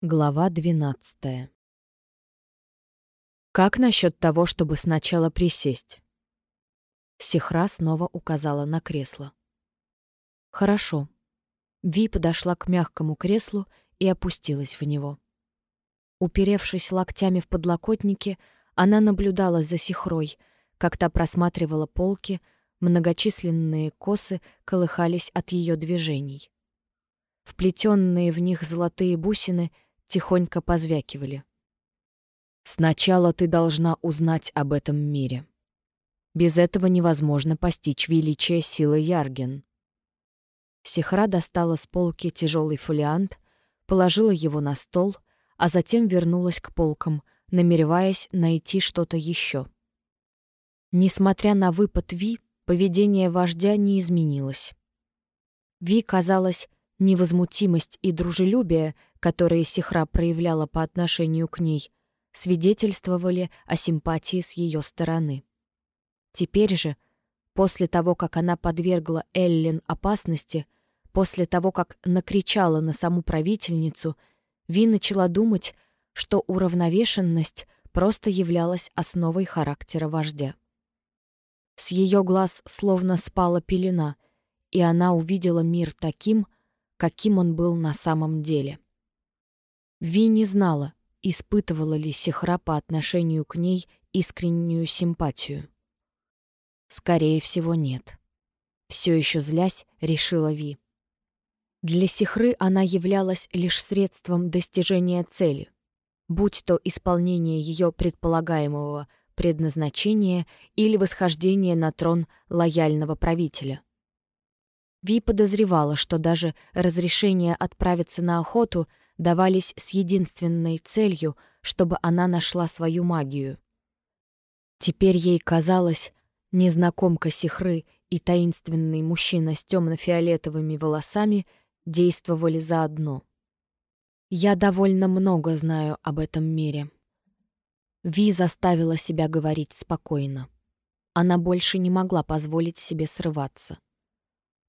Глава 12. Как насчет того, чтобы сначала присесть? Сихра снова указала на кресло. Хорошо. Ви подошла к мягкому креслу и опустилась в него. Уперевшись локтями в подлокотники, она наблюдала за Сихрой, как та просматривала полки, многочисленные косы колыхались от ее движений. Вплетенные в них золотые бусины — тихонько позвякивали. «Сначала ты должна узнать об этом мире. Без этого невозможно постичь величие силы Ярген». Сихра достала с полки тяжелый фолиант, положила его на стол, а затем вернулась к полкам, намереваясь найти что-то еще. Несмотря на выпад Ви, поведение вождя не изменилось. Ви, казалось, невозмутимость и дружелюбие которые Сихра проявляла по отношению к ней, свидетельствовали о симпатии с ее стороны. Теперь же, после того, как она подвергла Эллен опасности, после того, как накричала на саму правительницу, Ви начала думать, что уравновешенность просто являлась основой характера вождя. С ее глаз словно спала пелена, и она увидела мир таким, каким он был на самом деле. Ви не знала, испытывала ли Сихра по отношению к ней искреннюю симпатию. Скорее всего, нет. Все еще злясь, решила Ви. Для Сихры она являлась лишь средством достижения цели, будь то исполнение ее предполагаемого предназначения или восхождение на трон лояльного правителя. Ви подозревала, что даже разрешение отправиться на охоту давались с единственной целью, чтобы она нашла свою магию. Теперь ей казалось, незнакомка Сихры и таинственный мужчина с темно-фиолетовыми волосами действовали заодно. Я довольно много знаю об этом мире. Ви заставила себя говорить спокойно. Она больше не могла позволить себе срываться.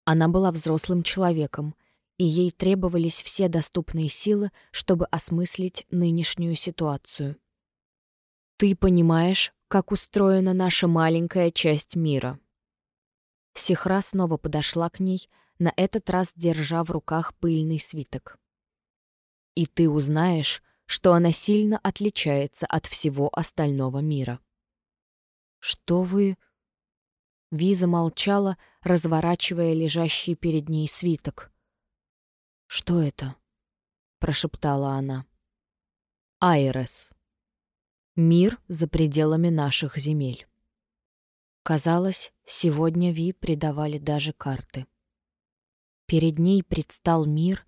Она была взрослым человеком — и ей требовались все доступные силы, чтобы осмыслить нынешнюю ситуацию. «Ты понимаешь, как устроена наша маленькая часть мира?» Сихра снова подошла к ней, на этот раз держа в руках пыльный свиток. «И ты узнаешь, что она сильно отличается от всего остального мира». «Что вы...» Виза молчала, разворачивая лежащий перед ней свиток. «Что это?» — прошептала она. «Айрес. Мир за пределами наших земель». Казалось, сегодня Ви придавали даже карты. Перед ней предстал мир,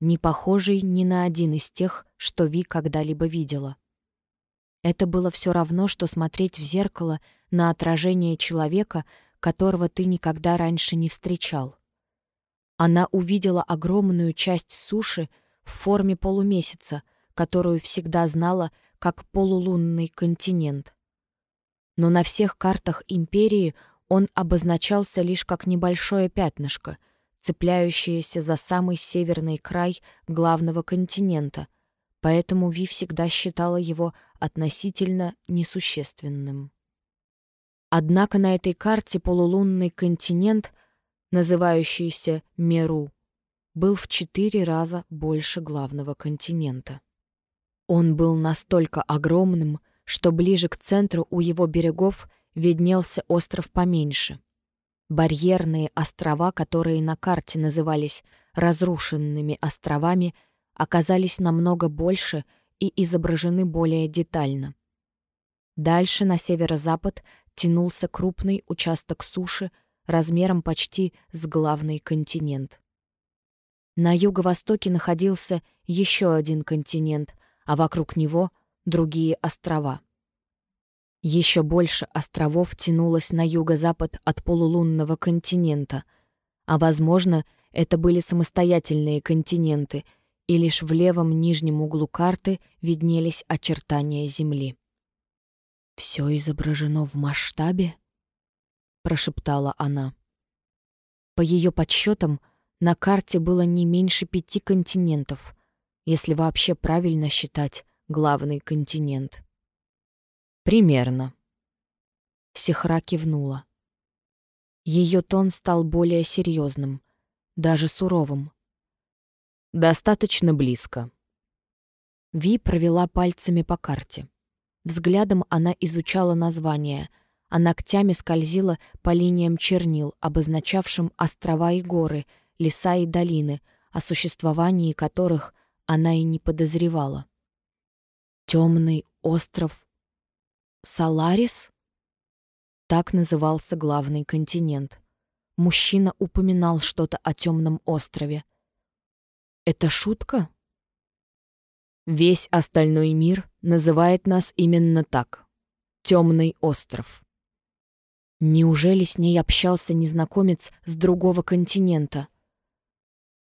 не похожий ни на один из тех, что Ви когда-либо видела. Это было все равно, что смотреть в зеркало на отражение человека, которого ты никогда раньше не встречал. Она увидела огромную часть суши в форме полумесяца, которую всегда знала как полулунный континент. Но на всех картах империи он обозначался лишь как небольшое пятнышко, цепляющееся за самый северный край главного континента, поэтому Ви всегда считала его относительно несущественным. Однако на этой карте полулунный континент называющийся Меру, был в четыре раза больше главного континента. Он был настолько огромным, что ближе к центру у его берегов виднелся остров поменьше. Барьерные острова, которые на карте назывались разрушенными островами, оказались намного больше и изображены более детально. Дальше на северо-запад тянулся крупный участок суши размером почти с главный континент. На юго-востоке находился еще один континент, а вокруг него — другие острова. Еще больше островов тянулось на юго-запад от полулунного континента, а, возможно, это были самостоятельные континенты, и лишь в левом нижнем углу карты виднелись очертания Земли. «Все изображено в масштабе?» Прошептала она. По ее подсчетам, на карте было не меньше пяти континентов, если вообще правильно считать главный континент. Примерно. Сихра кивнула. Ее тон стал более серьезным, даже суровым. Достаточно близко. Ви провела пальцами по карте. Взглядом она изучала названия, а ногтями скользила по линиям чернил, обозначавшим острова и горы, леса и долины, о существовании которых она и не подозревала. Темный остров Саларис? Так назывался главный континент. Мужчина упоминал что-то о темном острове. Это шутка? Весь остальной мир называет нас именно так. Темный остров. Неужели с ней общался незнакомец с другого континента?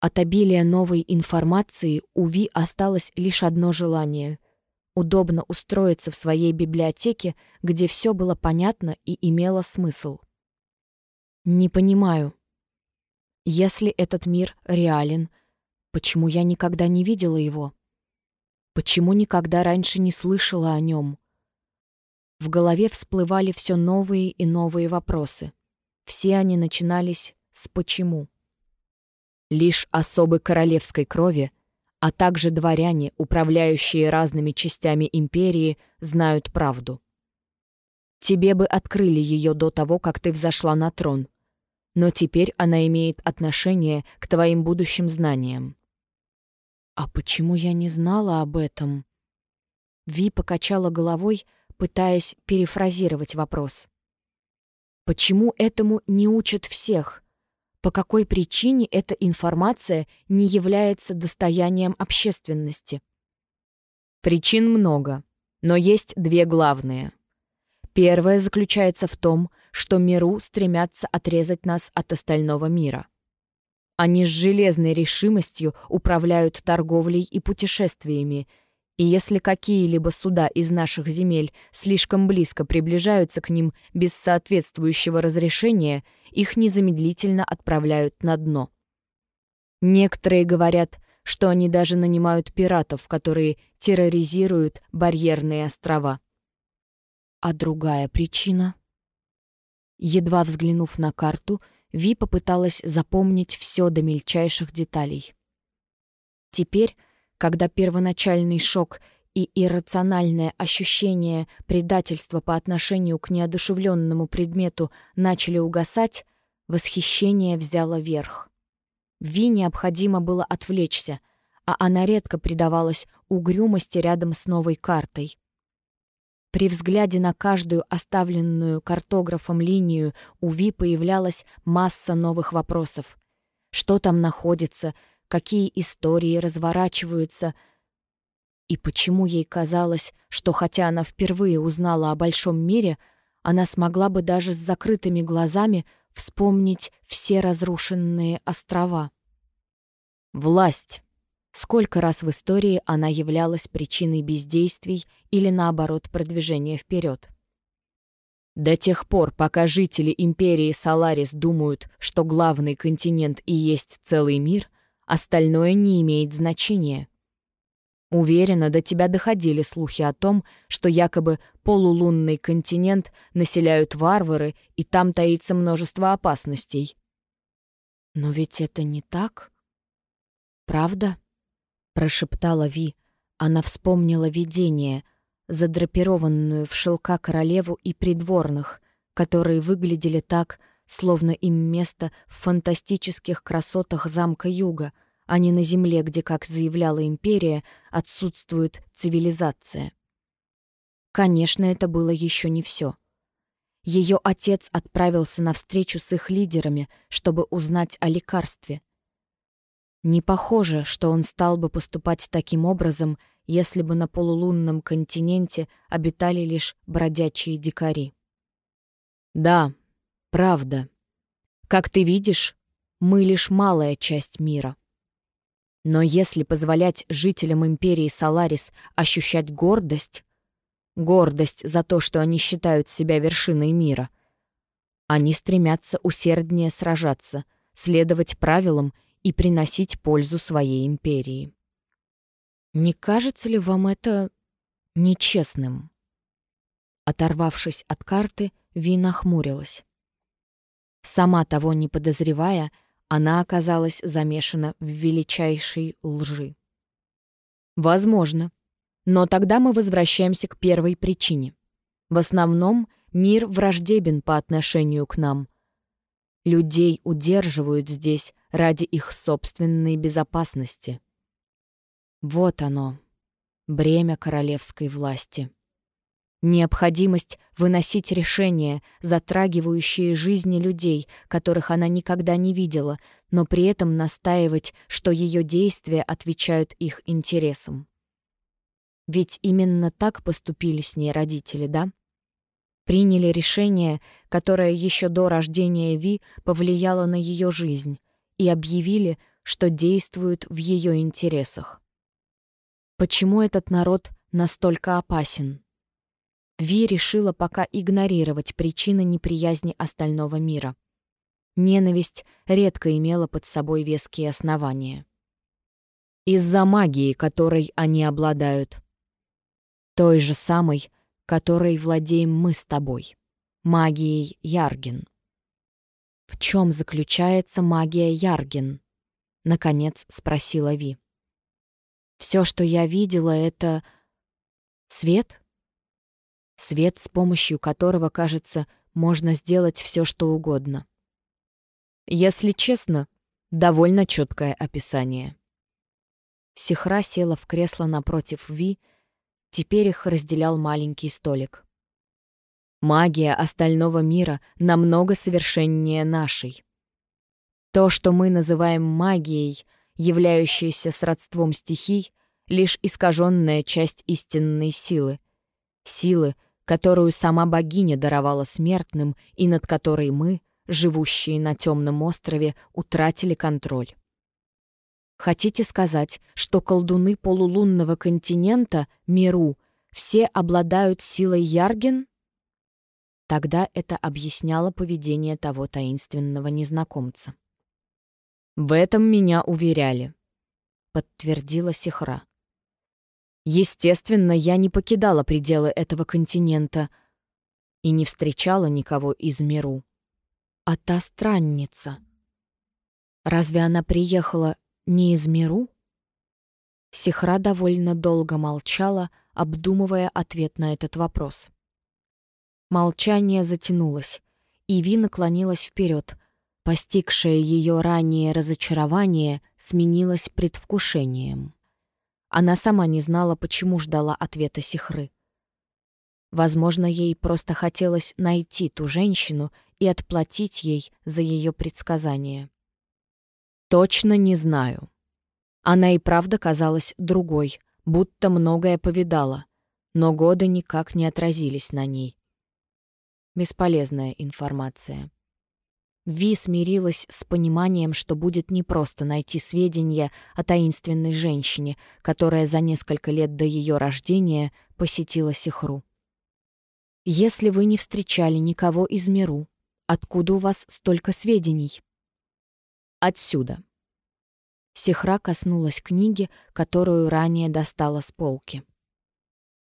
От обилия новой информации у Ви осталось лишь одно желание — удобно устроиться в своей библиотеке, где все было понятно и имело смысл. Не понимаю. Если этот мир реален, почему я никогда не видела его? Почему никогда раньше не слышала о нем? В голове всплывали все новые и новые вопросы. Все они начинались с «почему?». Лишь особы королевской крови, а также дворяне, управляющие разными частями империи, знают правду. Тебе бы открыли ее до того, как ты взошла на трон, но теперь она имеет отношение к твоим будущим знаниям. «А почему я не знала об этом?» Ви покачала головой, пытаясь перефразировать вопрос. «Почему этому не учат всех? По какой причине эта информация не является достоянием общественности?» Причин много, но есть две главные. Первая заключается в том, что миру стремятся отрезать нас от остального мира. Они с железной решимостью управляют торговлей и путешествиями, и если какие-либо суда из наших земель слишком близко приближаются к ним без соответствующего разрешения, их незамедлительно отправляют на дно. Некоторые говорят, что они даже нанимают пиратов, которые терроризируют барьерные острова. А другая причина? Едва взглянув на карту, Ви попыталась запомнить все до мельчайших деталей. Теперь, когда первоначальный шок и иррациональное ощущение предательства по отношению к неодушевленному предмету начали угасать, восхищение взяло верх. Ви необходимо было отвлечься, а она редко предавалась угрюмости рядом с новой картой. При взгляде на каждую оставленную картографом линию у Ви появлялась масса новых вопросов. Что там находится, какие истории разворачиваются, и почему ей казалось, что хотя она впервые узнала о большом мире, она смогла бы даже с закрытыми глазами вспомнить все разрушенные острова. Власть. Сколько раз в истории она являлась причиной бездействий или, наоборот, продвижения вперед? До тех пор, пока жители империи Саларис думают, что главный континент и есть целый мир, остальное не имеет значения. Уверена, до тебя доходили слухи о том, что якобы полулунный континент населяют варвары, и там таится множество опасностей. Но ведь это не так. Правда? прошептала Ви. Она вспомнила видение, задрапированную в шелка королеву и придворных, которые выглядели так, словно им место в фантастических красотах замка Юга, а не на земле, где, как заявляла империя, отсутствует цивилизация. Конечно, это было еще не все. Ее отец отправился на встречу с их лидерами, чтобы узнать о лекарстве. Не похоже, что он стал бы поступать таким образом, если бы на полулунном континенте обитали лишь бродячие дикари. Да, правда. Как ты видишь, мы лишь малая часть мира. Но если позволять жителям империи Саларис ощущать гордость, гордость за то, что они считают себя вершиной мира, они стремятся усерднее сражаться, следовать правилам и приносить пользу своей империи. «Не кажется ли вам это нечестным?» Оторвавшись от карты, Ви нахмурилась. Сама того не подозревая, она оказалась замешана в величайшей лжи. Возможно. Но тогда мы возвращаемся к первой причине. В основном мир враждебен по отношению к нам. Людей удерживают здесь ради их собственной безопасности. Вот оно, бремя королевской власти. Необходимость выносить решения, затрагивающие жизни людей, которых она никогда не видела, но при этом настаивать, что ее действия отвечают их интересам. Ведь именно так поступили с ней родители, да? Приняли решение, которое еще до рождения Ви повлияло на ее жизнь, и объявили, что действуют в ее интересах. Почему этот народ настолько опасен? Ви решила пока игнорировать причины неприязни остального мира. Ненависть редко имела под собой веские основания. Из-за магии, которой они обладают. Той же самой, которой владеем мы с тобой. Магией Ярген. «В чем заключается магия Ярген?» — наконец спросила Ви. «Все, что я видела, — это... свет?» Свет, с помощью которого, кажется, можно сделать все, что угодно. Если честно, довольно четкое описание. Сихра села в кресло напротив Ви, теперь их разделял маленький столик. Магия остального мира намного совершеннее нашей. То, что мы называем магией, являющейся сродством стихий, лишь искаженная часть истинной силы. Силы, которую сама богиня даровала смертным и над которой мы, живущие на темном острове, утратили контроль. Хотите сказать, что колдуны полулунного континента, Миру, все обладают силой Ярген? Тогда это объясняло поведение того таинственного незнакомца. «В этом меня уверяли», — подтвердила Сихра. Естественно, я не покидала пределы этого континента и не встречала никого из миру. А та странница... Разве она приехала не из миру? Сихра довольно долго молчала, обдумывая ответ на этот вопрос. Молчание затянулось, и Ви наклонилась вперед. Постигшее ее ранее разочарование сменилось предвкушением. Она сама не знала, почему ждала ответа Сихры. Возможно, ей просто хотелось найти ту женщину и отплатить ей за ее предсказание. Точно не знаю. Она и правда казалась другой, будто многое повидала, но годы никак не отразились на ней. Бесполезная информация. Ви смирилась с пониманием, что будет непросто найти сведения о таинственной женщине, которая за несколько лет до ее рождения посетила Сихру. «Если вы не встречали никого из миру, откуда у вас столько сведений?» «Отсюда». Сихра коснулась книги, которую ранее достала с полки.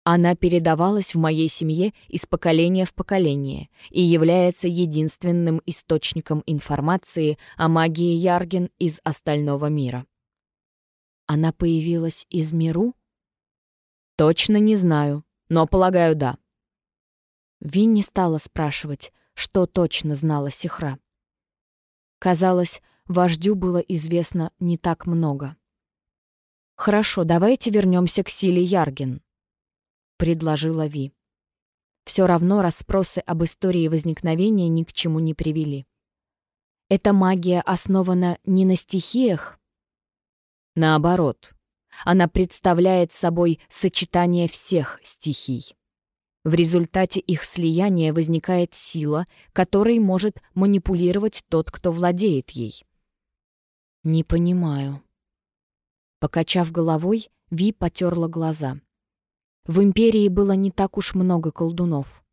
Она передавалась в моей семье из поколения в поколение и является единственным источником информации о магии Ярген из остального мира. Она появилась из миру? Точно не знаю, но полагаю, да. Винни стала спрашивать, что точно знала Сихра. Казалось, вождю было известно не так много. Хорошо, давайте вернемся к силе Ярген предложила Ви. Все равно расспросы об истории возникновения ни к чему не привели. Эта магия основана не на стихиях? Наоборот, она представляет собой сочетание всех стихий. В результате их слияния возникает сила, которой может манипулировать тот, кто владеет ей. «Не понимаю». Покачав головой, Ви потерла глаза. В империи было не так уж много колдунов.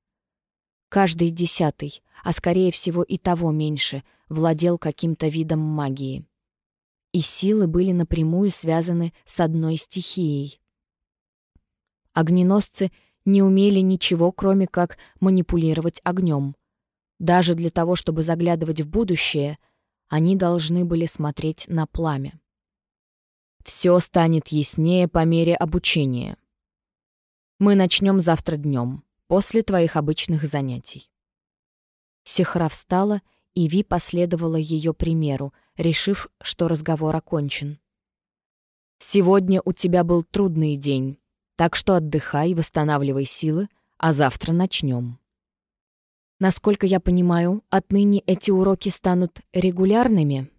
Каждый десятый, а скорее всего и того меньше, владел каким-то видом магии. и силы были напрямую связаны с одной стихией. Огненосцы не умели ничего, кроме как манипулировать огнем. Даже для того, чтобы заглядывать в будущее, они должны были смотреть на пламя. Все станет яснее по мере обучения. Мы начнем завтра днем, после твоих обычных занятий. Сихра встала, и Ви последовала ее примеру, решив, что разговор окончен. «Сегодня у тебя был трудный день, так что отдыхай, восстанавливай силы, а завтра начнем». Насколько я понимаю, отныне эти уроки станут регулярными?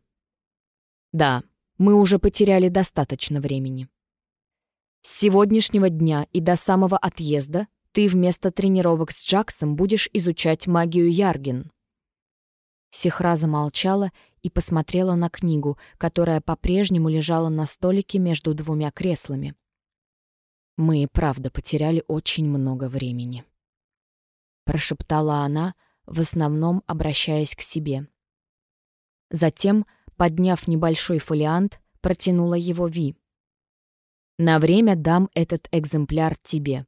Да, мы уже потеряли достаточно времени. С сегодняшнего дня и до самого отъезда ты вместо тренировок с Джаксом будешь изучать магию Ярген. Сихра замолчала и посмотрела на книгу, которая по-прежнему лежала на столике между двумя креслами. Мы правда потеряли очень много времени прошептала она, в основном обращаясь к себе. Затем, подняв небольшой фолиант, протянула его Ви. «На время дам этот экземпляр тебе.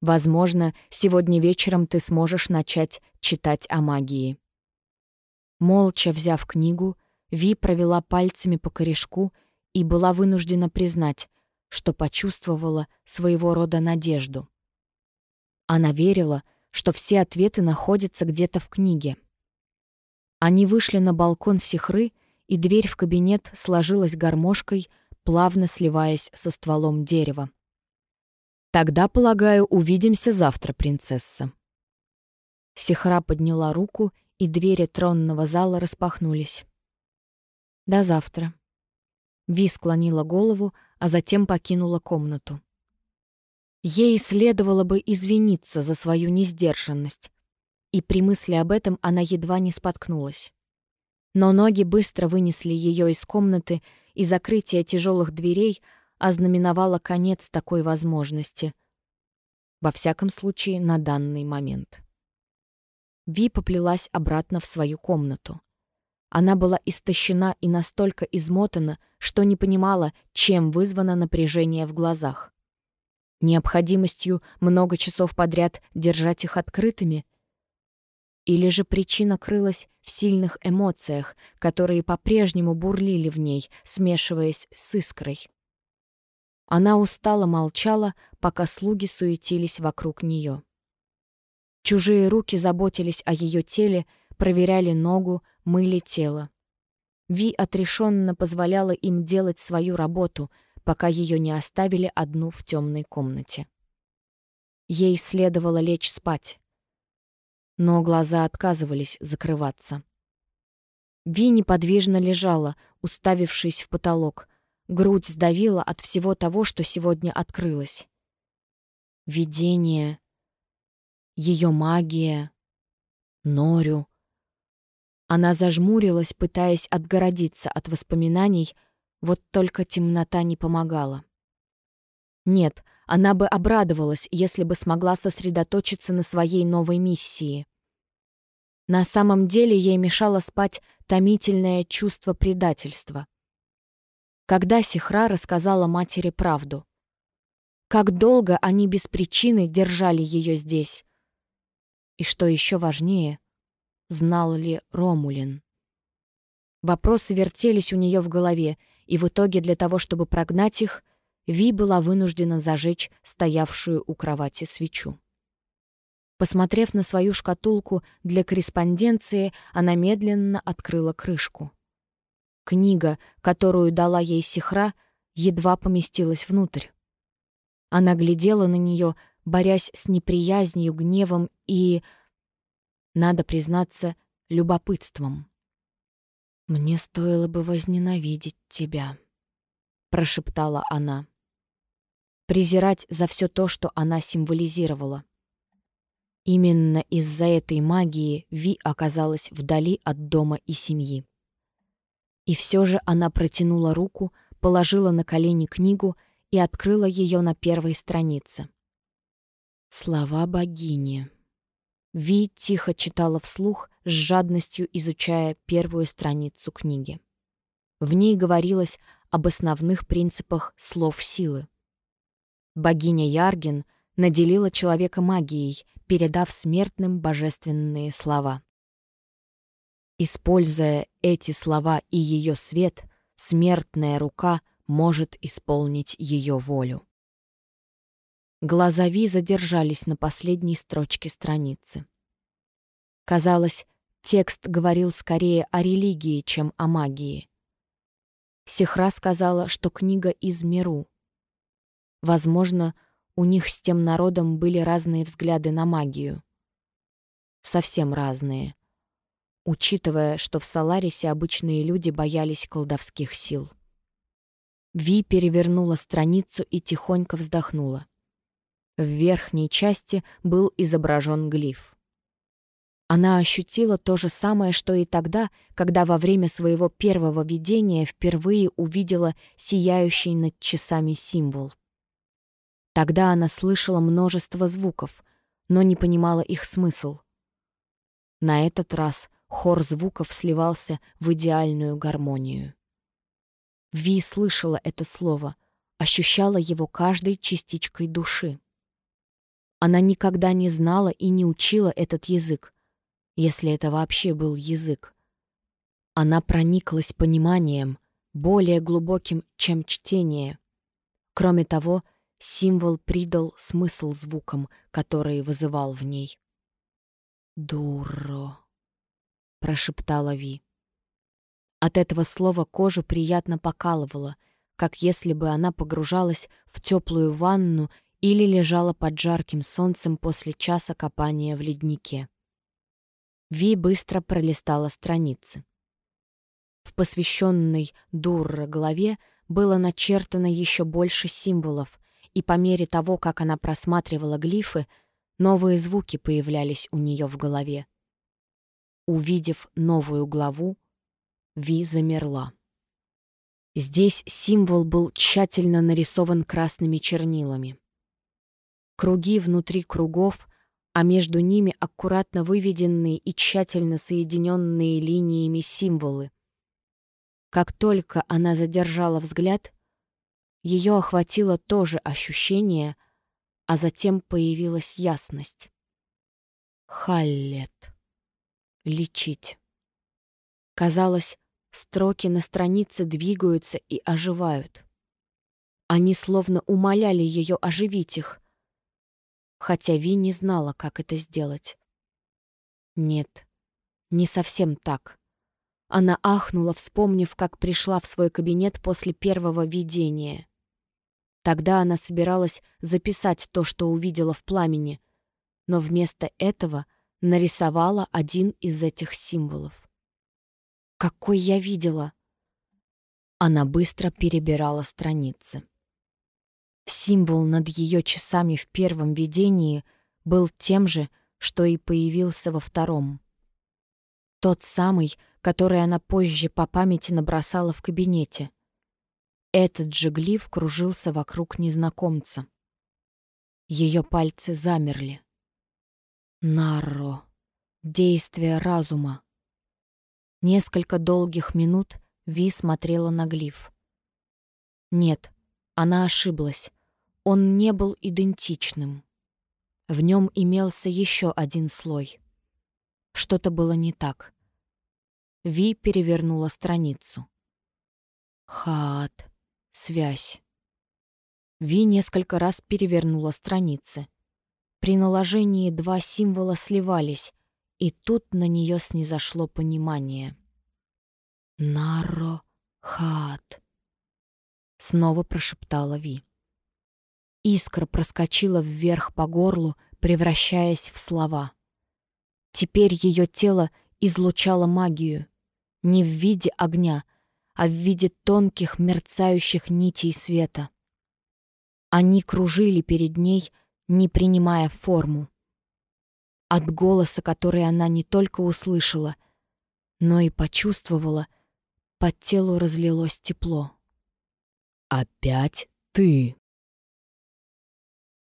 Возможно, сегодня вечером ты сможешь начать читать о магии». Молча взяв книгу, Ви провела пальцами по корешку и была вынуждена признать, что почувствовала своего рода надежду. Она верила, что все ответы находятся где-то в книге. Они вышли на балкон Сихры, и дверь в кабинет сложилась гармошкой, плавно сливаясь со стволом дерева. «Тогда, полагаю, увидимся завтра, принцесса». Сихра подняла руку, и двери тронного зала распахнулись. «До завтра». Ви склонила голову, а затем покинула комнату. Ей следовало бы извиниться за свою несдержанность. И при мысли об этом она едва не споткнулась. Но ноги быстро вынесли ее из комнаты, и закрытие тяжелых дверей ознаменовало конец такой возможности. Во всяком случае, на данный момент. Ви поплелась обратно в свою комнату. Она была истощена и настолько измотана, что не понимала, чем вызвано напряжение в глазах необходимостью много часов подряд держать их открытыми? Или же причина крылась в сильных эмоциях, которые по-прежнему бурлили в ней, смешиваясь с искрой? Она устало молчала, пока слуги суетились вокруг нее. Чужие руки заботились о ее теле, проверяли ногу, мыли тело. Ви отрешенно позволяла им делать свою работу — пока ее не оставили одну в темной комнате. Ей следовало лечь спать, но глаза отказывались закрываться. Ви неподвижно лежала, уставившись в потолок. Грудь сдавила от всего того, что сегодня открылось. Видение, ее магия, Норю. Она зажмурилась, пытаясь отгородиться от воспоминаний, вот только темнота не помогала. Нет, она бы обрадовалась, если бы смогла сосредоточиться на своей новой миссии. На самом деле ей мешало спать томительное чувство предательства. Когда Сихра рассказала матери правду. Как долго они без причины держали ее здесь. И что еще важнее, знал ли Ромулин. Вопросы вертелись у нее в голове, и в итоге для того, чтобы прогнать их, Ви была вынуждена зажечь стоявшую у кровати свечу. Посмотрев на свою шкатулку для корреспонденции, она медленно открыла крышку. Книга, которую дала ей Сихра, едва поместилась внутрь. Она глядела на нее, борясь с неприязнью, гневом и, надо признаться, любопытством. «Мне стоило бы возненавидеть тебя», — прошептала она. Презирать за все то, что она символизировала. Именно из-за этой магии Ви оказалась вдали от дома и семьи. И все же она протянула руку, положила на колени книгу и открыла ее на первой странице. Слова богини. Ви тихо читала вслух, с жадностью изучая первую страницу книги. В ней говорилось об основных принципах слов силы. Богиня Ярген наделила человека магией, передав смертным божественные слова. Используя эти слова и ее свет, смертная рука может исполнить ее волю. Глаза Ви задержались на последней строчке страницы. Казалось, текст говорил скорее о религии, чем о магии. Сихра сказала, что книга из Миру. Возможно, у них с тем народом были разные взгляды на магию. Совсем разные. Учитывая, что в Саларисе обычные люди боялись колдовских сил. Ви перевернула страницу и тихонько вздохнула. В верхней части был изображен глиф. Она ощутила то же самое, что и тогда, когда во время своего первого видения впервые увидела сияющий над часами символ. Тогда она слышала множество звуков, но не понимала их смысл. На этот раз хор звуков сливался в идеальную гармонию. Ви слышала это слово, ощущала его каждой частичкой души. Она никогда не знала и не учила этот язык, если это вообще был язык. Она прониклась пониманием, более глубоким, чем чтение. Кроме того, символ придал смысл звукам, которые вызывал в ней. «Дуро», — прошептала Ви. От этого слова кожу приятно покалывало, как если бы она погружалась в теплую ванну или лежала под жарким солнцем после часа копания в леднике. Ви быстро пролистала страницы. В посвященной Дурра главе было начертано еще больше символов, и по мере того, как она просматривала глифы, новые звуки появлялись у нее в голове. Увидев новую главу, Ви замерла. Здесь символ был тщательно нарисован красными чернилами. Круги внутри кругов, а между ними аккуратно выведенные и тщательно соединенные линиями символы. Как только она задержала взгляд, ее охватило то же ощущение, а затем появилась ясность. Халлет. Лечить. Казалось, строки на странице двигаются и оживают. Они словно умоляли ее оживить их, хотя Ви не знала, как это сделать. Нет, не совсем так. Она ахнула, вспомнив, как пришла в свой кабинет после первого видения. Тогда она собиралась записать то, что увидела в пламени, но вместо этого нарисовала один из этих символов. «Какой я видела!» Она быстро перебирала страницы. Символ над ее часами в первом видении был тем же, что и появился во втором. Тот самый, который она позже по памяти набросала в кабинете. Этот же глиф кружился вокруг незнакомца. Ее пальцы замерли. Нарро. Действие разума. Несколько долгих минут Ви смотрела на глиф. Нет, она ошиблась. Он не был идентичным. В нем имелся еще один слой. Что-то было не так. Ви перевернула страницу. Хаат. Связь. Ви несколько раз перевернула страницы. При наложении два символа сливались, и тут на нее снизошло понимание. «Наро Хаат», — снова прошептала Ви. Искра проскочила вверх по горлу, превращаясь в слова. Теперь ее тело излучало магию. Не в виде огня, а в виде тонких мерцающих нитей света. Они кружили перед ней, не принимая форму. От голоса, который она не только услышала, но и почувствовала, по телу разлилось тепло. «Опять ты!»